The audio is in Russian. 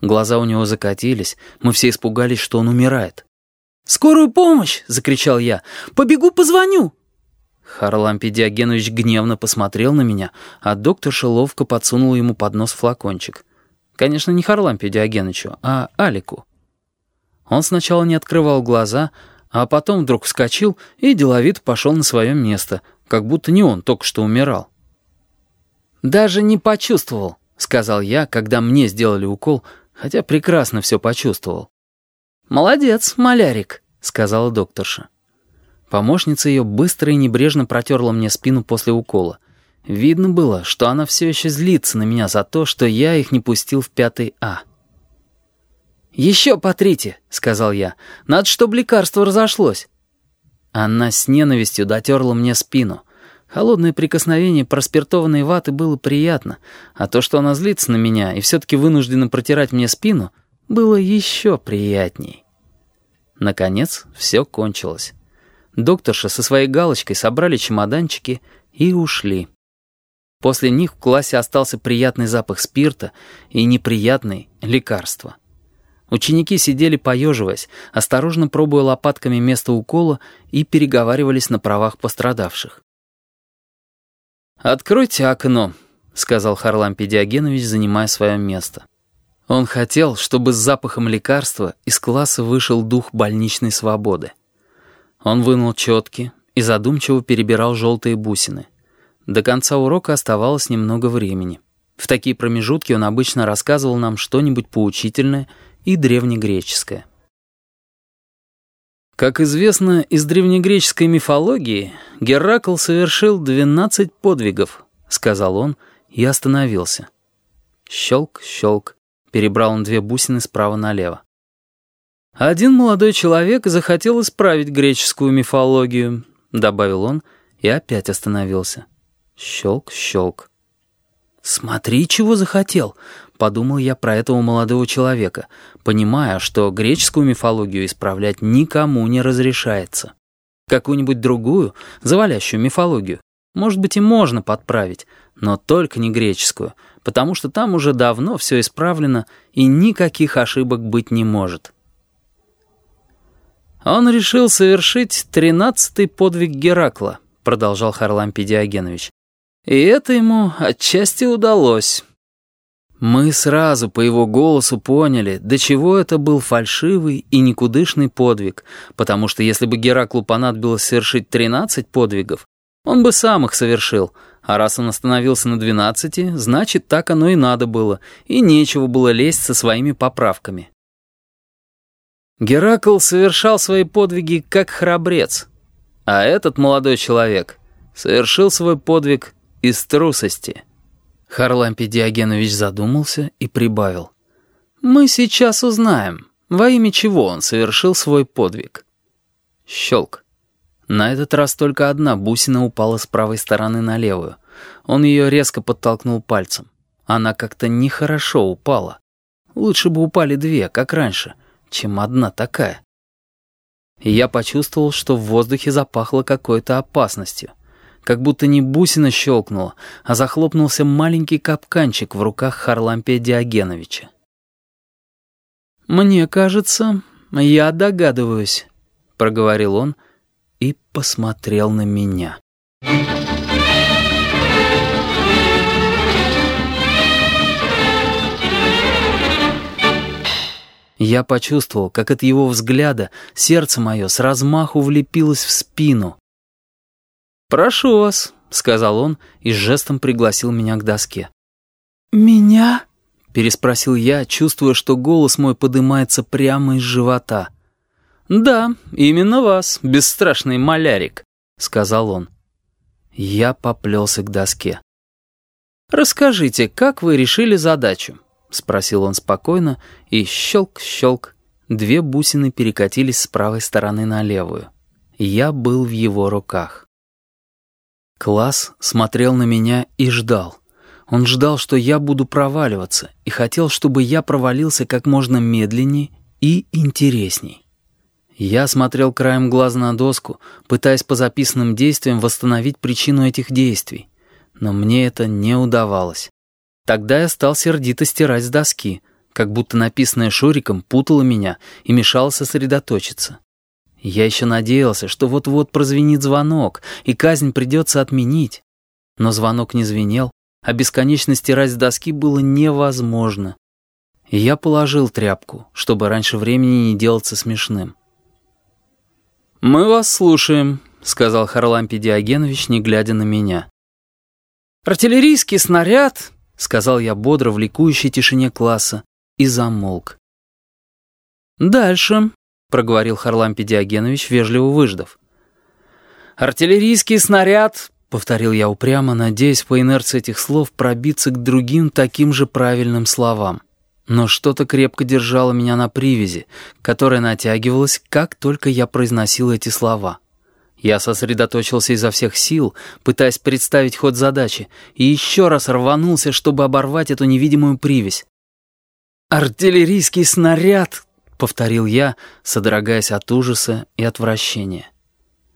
Глаза у него закатились, мы все испугались, что он умирает. «Скорую помощь!» — закричал я. «Побегу, позвоню!» Харлампий Диогенович гневно посмотрел на меня, а доктор ловко подсунул ему под нос флакончик. Конечно, не Харлампию Диогеновичу, а Алику. Он сначала не открывал глаза, а потом вдруг вскочил и деловито пошел на свое место, как будто не он только что умирал. «Даже не почувствовал», — сказал я, когда мне сделали укол, хотя прекрасно все почувствовал. «Молодец, малярик», — сказала докторша. Помощница ее быстро и небрежно протерла мне спину после укола. Видно было, что она все еще злится на меня за то, что я их не пустил в пятый А. «Еще потрите», — сказал я. «Надо, чтобы лекарство разошлось». Она с ненавистью дотерла мне спину. Холодное прикосновение проспиртованной ваты было приятно, а то, что она злится на меня и все-таки вынуждена протирать мне спину, было еще приятней. Наконец, все кончилось. Докторша со своей галочкой собрали чемоданчики и ушли. После них в классе остался приятный запах спирта и неприятный лекарства. Ученики сидели поеживаясь, осторожно пробуя лопатками место укола и переговаривались на правах пострадавших. «Откройте окно», — сказал Харлампий Диогенович, занимая свое место. Он хотел, чтобы с запахом лекарства из класса вышел дух больничной свободы. Он вынул четки и задумчиво перебирал желтые бусины. До конца урока оставалось немного времени. В такие промежутки он обычно рассказывал нам что-нибудь поучительное и древнегреческое. Как известно из древнегреческой мифологии, Геракл совершил 12 подвигов, сказал он и остановился. Щелк, щелк, перебрал он две бусины справа налево. Один молодой человек захотел исправить греческую мифологию, добавил он и опять остановился. Щелк, щелк. «Смотри, чего захотел», — подумал я про этого молодого человека, понимая, что греческую мифологию исправлять никому не разрешается. Какую-нибудь другую, завалящую мифологию, может быть, и можно подправить, но только не греческую, потому что там уже давно все исправлено и никаких ошибок быть не может. «Он решил совершить тринадцатый подвиг Геракла», — продолжал Харлампий Диогенович. И это ему отчасти удалось. Мы сразу по его голосу поняли, до чего это был фальшивый и никудышный подвиг, потому что если бы Гераклу понадобилось совершить 13 подвигов, он бы сам их совершил, а раз он остановился на 12, значит, так оно и надо было, и нечего было лезть со своими поправками. Геракл совершал свои подвиги как храбрец, а этот молодой человек совершил свой подвиг из трусости». Харлампий Диогенович задумался и прибавил. «Мы сейчас узнаем, во имя чего он совершил свой подвиг». Щелк. На этот раз только одна бусина упала с правой стороны на левую. Он ее резко подтолкнул пальцем. Она как-то нехорошо упала. Лучше бы упали две, как раньше, чем одна такая. Я почувствовал, что в воздухе запахло какой-то опасностью как будто не бусина щелкнула, а захлопнулся маленький капканчик в руках Харлампия Диогеновича. «Мне кажется, я догадываюсь», — проговорил он и посмотрел на меня. Я почувствовал, как от его взгляда сердце мое с размаху влепилось в спину, «Прошу вас», — сказал он и жестом пригласил меня к доске. «Меня?» — переспросил я, чувствуя, что голос мой подымается прямо из живота. «Да, именно вас, бесстрашный малярик», — сказал он. Я поплелся к доске. «Расскажите, как вы решили задачу?» — спросил он спокойно, и щелк-щелк, две бусины перекатились с правой стороны на левую. Я был в его руках. Класс смотрел на меня и ждал. Он ждал, что я буду проваливаться, и хотел, чтобы я провалился как можно медленнее и интересней. Я смотрел краем глаза на доску, пытаясь по записанным действиям восстановить причину этих действий. Но мне это не удавалось. Тогда я стал сердито стирать с доски, как будто написанное Шуриком путало меня и мешало сосредоточиться. Я еще надеялся, что вот-вот прозвенит звонок, и казнь придется отменить. Но звонок не звенел, а бесконечно стирать с доски было невозможно. И я положил тряпку, чтобы раньше времени не делаться смешным. «Мы вас слушаем», — сказал Харлампий Диогенович, не глядя на меня. «Артиллерийский снаряд», — сказал я бодро в ликующей тишине класса, и замолк. «Дальше», — проговорил Харлампий Диогенович, вежливо выждав. «Артиллерийский снаряд», — повторил я упрямо, надеясь по инерции этих слов пробиться к другим таким же правильным словам. Но что-то крепко держало меня на привязи, которая натягивалась, как только я произносил эти слова. Я сосредоточился изо всех сил, пытаясь представить ход задачи, и еще раз рванулся, чтобы оборвать эту невидимую привязь. «Артиллерийский снаряд!» — повторил я, содрогаясь от ужаса и отвращения.